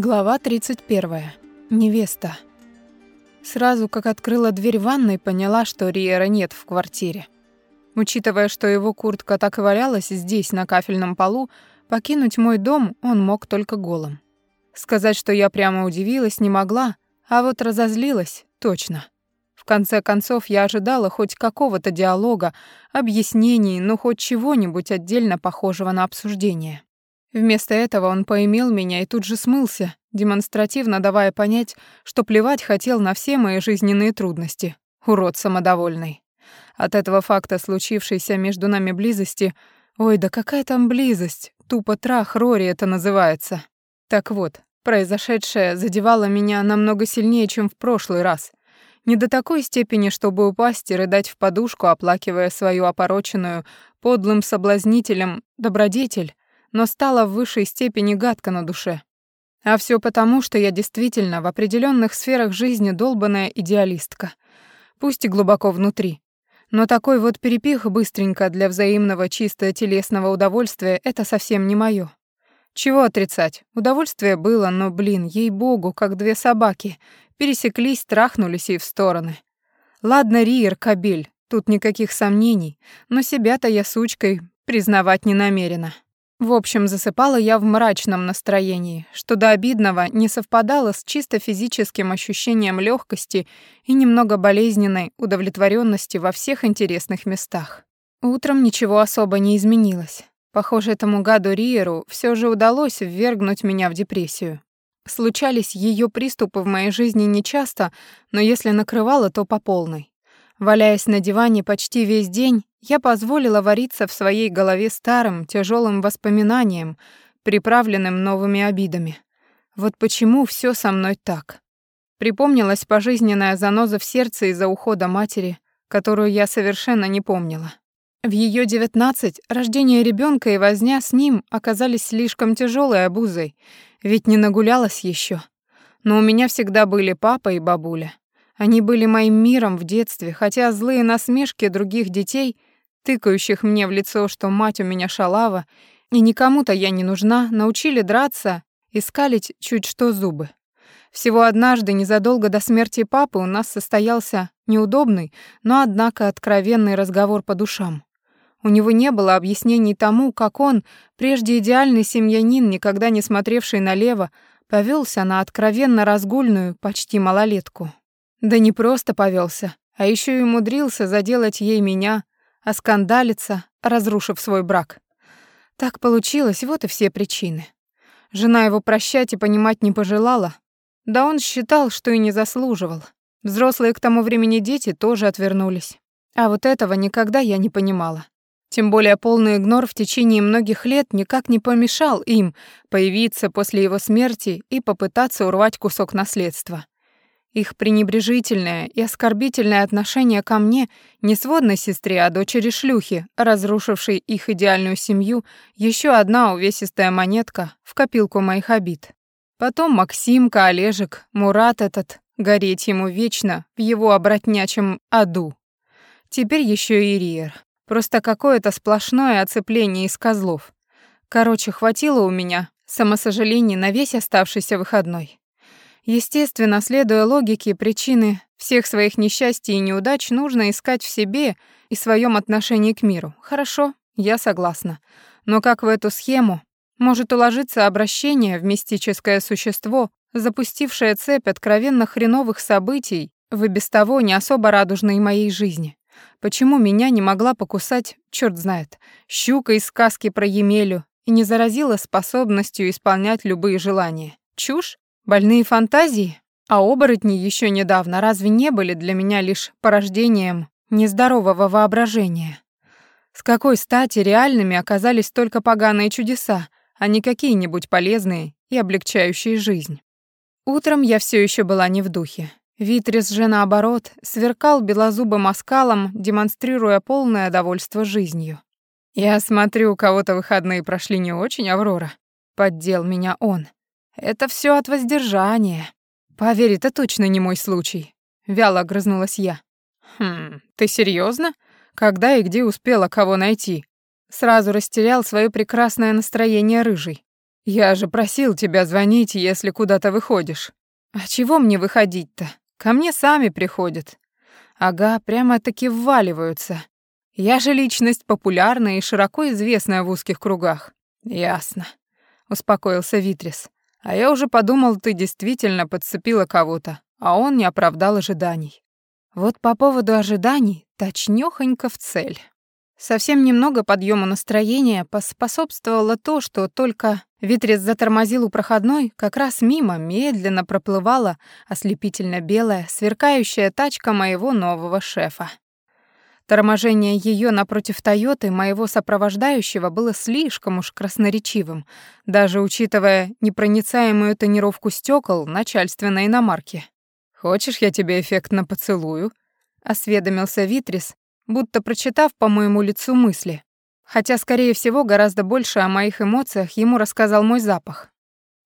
Глава 31. Невеста. Сразу как открыла дверь ванной, поняла, что Риера нет в квартире. Учитывая, что его куртка так и валялась здесь, на кафельном полу, покинуть мой дом он мог только голым. Сказать, что я прямо удивилась, не могла, а вот разозлилась точно. В конце концов, я ожидала хоть какого-то диалога, объяснений, ну хоть чего-нибудь отдельно похожего на обсуждение. Вместо этого он поимел меня и тут же смылся, демонстративно давая понять, что плевать хотел на все мои жизненные трудности. Урод самодовольный. От этого факта случившейся между нами близости... Ой, да какая там близость? Тупо трах Рори это называется. Так вот, произошедшее задевало меня намного сильнее, чем в прошлый раз. Не до такой степени, чтобы упасть и рыдать в подушку, оплакивая свою опороченную подлым соблазнителем добродетель, но стало в высшей степени гадко на душе. А все потому, что я действительно в определенных сферах жизни долбаная идеалистка. Пусть и глубоко внутри. Но такой вот перепих быстренько для взаимного чисто телесного удовольствия — это совсем не моё. Чего отрицать? Удовольствие было, но, блин, ей-богу, как две собаки. Пересеклись, трахнулись и в стороны. Ладно, Риер, кабель, тут никаких сомнений, но себя-то я сучкой признавать не намерена. В общем, засыпала я в мрачном настроении, что до обидного не совпадало с чисто физическим ощущением легкости и немного болезненной удовлетворенности во всех интересных местах. Утром ничего особо не изменилось. Похоже, этому гаду Риеру все же удалось ввергнуть меня в депрессию. Случались ее приступы в моей жизни нечасто, но если накрывало, то по полной. Валяясь на диване почти весь день, я позволила вариться в своей голове старым, тяжелым воспоминанием, приправленным новыми обидами. Вот почему все со мной так. Припомнилась пожизненная заноза в сердце из-за ухода матери, которую я совершенно не помнила. В ее девятнадцать рождение ребенка и возня с ним оказались слишком тяжелой обузой, ведь не нагулялась еще. Но у меня всегда были папа и бабуля. Они были моим миром в детстве, хотя злые насмешки других детей, тыкающих мне в лицо, что мать у меня шалава, и никому-то я не нужна, научили драться и скалить чуть что зубы. Всего однажды, незадолго до смерти папы, у нас состоялся неудобный, но, однако, откровенный разговор по душам. У него не было объяснений тому, как он, прежде идеальный семьянин, никогда не смотревший налево, повелся на откровенно разгульную, почти малолетку. Да не просто повелся, а еще и умудрился заделать ей меня, оскандалиться, разрушив свой брак. Так получилось, вот и все причины. Жена его прощать и понимать не пожелала. Да он считал, что и не заслуживал. Взрослые к тому времени дети тоже отвернулись. А вот этого никогда я не понимала. Тем более полный игнор в течение многих лет никак не помешал им появиться после его смерти и попытаться урвать кусок наследства. Их пренебрежительное и оскорбительное отношение ко мне, не сводной сестре, а дочери шлюхи, разрушившей их идеальную семью, еще одна увесистая монетка в копилку моих обид. Потом Максимка, Олежек, Мурат этот, гореть ему вечно в его обратнячем аду. Теперь еще и Риер. Просто какое-то сплошное оцепление из козлов. Короче, хватило у меня самосожалений на весь оставшийся выходной. Естественно, следуя логике, причины всех своих несчастий и неудач нужно искать в себе и своем отношении к миру. Хорошо, я согласна. Но как в эту схему может уложиться обращение в мистическое существо, запустившее цепь откровенно хреновых событий в и без того не особо радужной моей жизни? Почему меня не могла покусать, черт знает, щука из сказки про Емелю и не заразила способностью исполнять любые желания? Чушь? Больные фантазии? А оборотни еще недавно разве не были для меня лишь порождением нездорового воображения? С какой стати реальными оказались только поганые чудеса, а не какие-нибудь полезные и облегчающие жизнь? Утром я все еще была не в духе. Витрис же, наоборот, сверкал белозубым оскалом, демонстрируя полное довольство жизнью. «Я смотрю, у кого-то выходные прошли не очень, Аврора», — поддел меня он. Это все от воздержания. Поверь, это точно не мой случай. Вяло огрызнулась я. Хм, ты серьезно? Когда и где успела кого найти? Сразу растерял свое прекрасное настроение рыжий. Я же просил тебя звонить, если куда-то выходишь. А чего мне выходить-то? Ко мне сами приходят. Ага, прямо-таки вваливаются. Я же личность популярная и широко известная в узких кругах. Ясно, успокоился Витрис. А я уже подумал, ты действительно подцепила кого-то, а он не оправдал ожиданий. Вот по поводу ожиданий точнёхонько в цель. Совсем немного подъема настроения поспособствовало то, что только Витрис затормозил у проходной, как раз мимо медленно проплывала ослепительно белая, сверкающая тачка моего нового шефа. Торможение ее напротив Тойоты моего сопровождающего было слишком уж красноречивым, даже учитывая непроницаемую тонировку стекол начальственной иномарки. «Хочешь, я тебе эффектно поцелую?» — осведомился Витрис, будто прочитав по моему лицу мысли. Хотя, скорее всего, гораздо больше о моих эмоциях ему рассказал мой запах.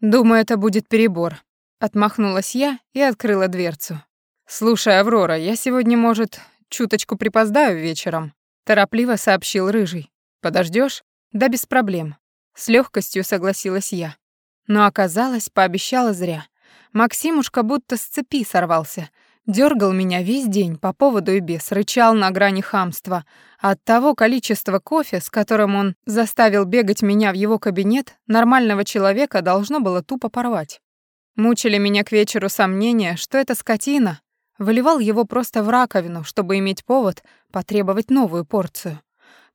«Думаю, это будет перебор», — отмахнулась я и открыла дверцу. «Слушай, Аврора, я сегодня, может, чуточку припоздаю вечером», — торопливо сообщил Рыжий. Подождешь? «Да без проблем». С легкостью согласилась я. Но оказалось, пообещала зря. Максимушка будто с цепи сорвался — Дергал меня весь день по поводу и без, рычал на грани хамства. От того количества кофе, с которым он заставил бегать меня в его кабинет, нормального человека должно было тупо порвать. Мучили меня к вечеру сомнения, что эта скотина выливал его просто в раковину, чтобы иметь повод потребовать новую порцию.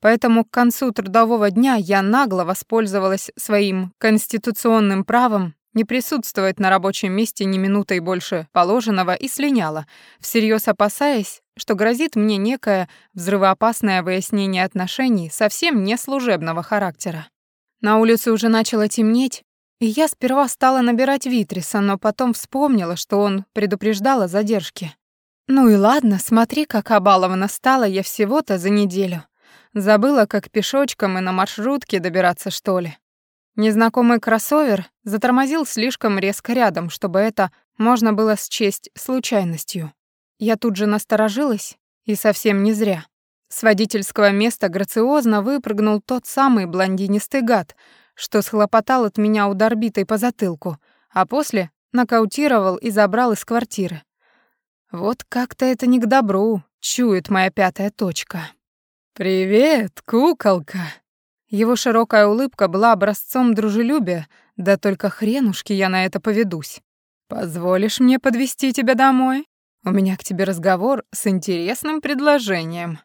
Поэтому к концу трудового дня я нагло воспользовалась своим конституционным правом не присутствовать на рабочем месте ни минутой больше положенного и слиняла, всерьез опасаясь, что грозит мне некое взрывоопасное выяснение отношений совсем не служебного характера. На улице уже начало темнеть, я сперва стала набирать Витриса, но потом вспомнила, что он предупреждал о задержке. Ну и ладно, смотри, как обалована стала я всего-то за неделю. Забыла, как пешочком и на маршрутке добираться, что ли. Незнакомый кроссовер затормозил слишком резко рядом, чтобы это можно было счесть случайностью. Я тут же насторожилась, и совсем не зря. С водительского места грациозно выпрыгнул тот самый блондинистый гад, что схлопотал от меня удар битой по затылку, а после нокаутировал и забрал из квартиры. Вот как-то это не к добру, чует моя пятая точка. «Привет, куколка!» Его широкая улыбка была образцом дружелюбия, да только хренушки я на это поведусь. Позволишь мне подвести тебя домой? У меня к тебе разговор с интересным предложением.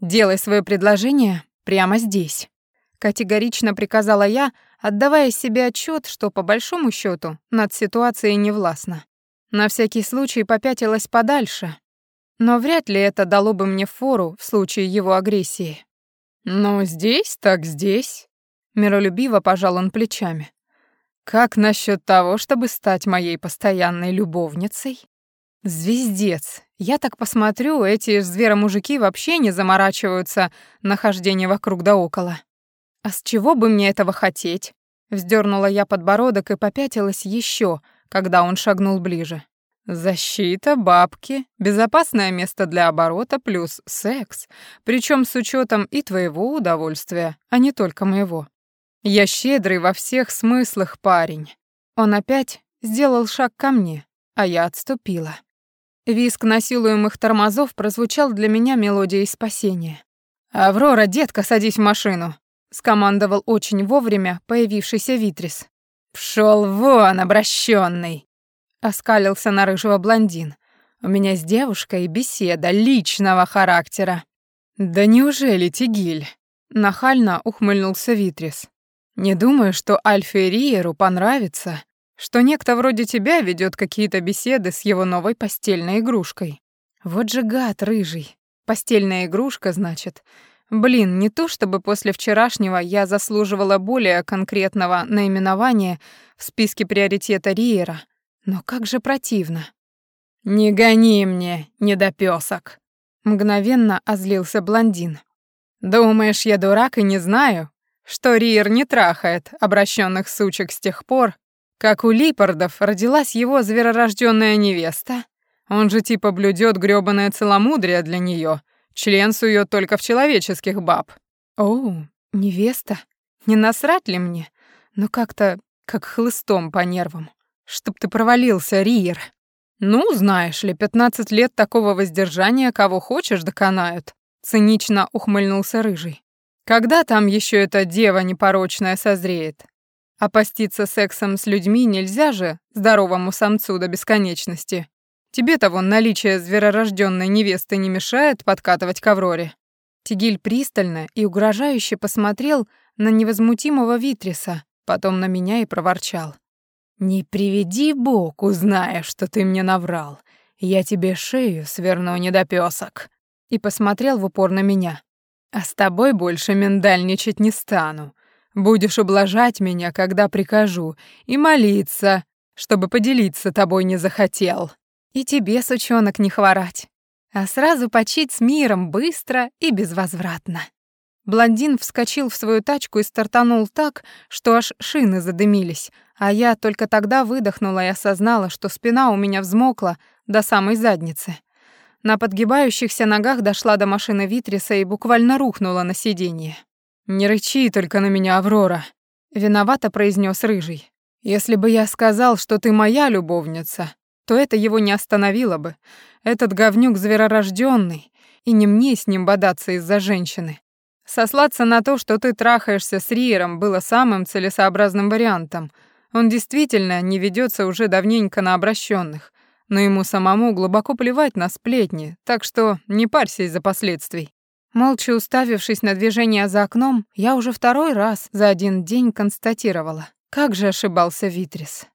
Делай свое предложение прямо здесь. Категорично приказала я, отдавая себе отчет, что по большому счету над ситуацией не властна. На всякий случай попятилась подальше, но вряд ли это дало бы мне фору в случае его агрессии. «Ну, здесь так здесь», — миролюбиво пожал он плечами. «Как насчет того, чтобы стать моей постоянной любовницей?» «Звездец. Я так посмотрю, эти зверомужики вообще не заморачиваются на хождение вокруг да около. А с чего бы мне этого хотеть?» Вздернула я подбородок и попятилась еще, когда он шагнул ближе. Защита, бабки, безопасное место для оборота плюс секс, причем с учетом и твоего удовольствия, а не только моего. Я щедрый во всех смыслах парень. Он опять сделал шаг ко мне, а я отступила. Виск насилуемых тормозов прозвучал для меня мелодией спасения. «Аврора, детка, садись в машину», — скомандовал очень вовремя появившийся Витрис. «Пшёл вон, обращенный! оскалился на рыжего блондин. У меня с девушкой беседа личного характера. Да неужели, Тигиль? Нахально ухмыльнулся Витрис. Не думаю, что Альфе Риеру понравится, что некто вроде тебя ведет какие-то беседы с его новой постельной игрушкой. Вот же гад рыжий. Постельная игрушка, значит. Блин, не то чтобы после вчерашнего я заслуживала более конкретного наименования в списке приоритета Риера — но как же противно. «Не гони мне, недопёсок!» Мгновенно озлился блондин. «Думаешь, я дурак и не знаю, что Риер не трахает обращенных сучек с тех пор, как у Липардов родилась его зверорожденная невеста? Он же типа блюдет грёбаное целомудрие для нее, член сует только в человеческих баб». «Оу, невеста? Не насрать ли мне? Но как-то как хлыстом по нервам. Чтоб ты провалился, Риер. Ну, знаешь ли, пятнадцать лет такого воздержания кого хочешь доконают, цинично ухмыльнулся рыжий. Когда там еще эта дева непорочная созреет? А поститься сексом с людьми нельзя же здоровому самцу до бесконечности. Тебе-то вон наличие зверорожденной невесты не мешает подкатывать к Авроре. Тигиль пристально и угрожающе посмотрел на невозмутимого Витриса, потом на меня и проворчал. «Не приведи Бог, узная, что ты мне наврал. Я тебе шею сверну, недопёсок». И посмотрел в упор на меня. «А с тобой больше миндальничать не стану. Будешь ублажать меня, когда прикажу, и молиться, чтобы поделиться тобой не захотел. И тебе, сучонок, не хворать, а сразу почить с миром быстро и безвозвратно». Блондин вскочил в свою тачку и стартанул так, что аж шины задымились, а я только тогда выдохнула и осознала, что спина у меня взмокла до самой задницы. На подгибающихся ногах дошла до машины Витриса и буквально рухнула на сиденье. «Не рычи только на меня, Аврора», — виновато произнес Рыжий. «Если бы я сказал, что ты моя любовница, то это его не остановило бы. Этот говнюк зверорожденный, и не мне с ним бодаться из-за женщины. Сослаться на то, что ты трахаешься с Риером, было самым целесообразным вариантом. Он действительно не ведется уже давненько на обращенных, но ему самому глубоко плевать на сплетни, так что не парься из-за последствий. Молча уставившись на движение за окном, я уже второй раз за один день констатировала, как же ошибался Витрис.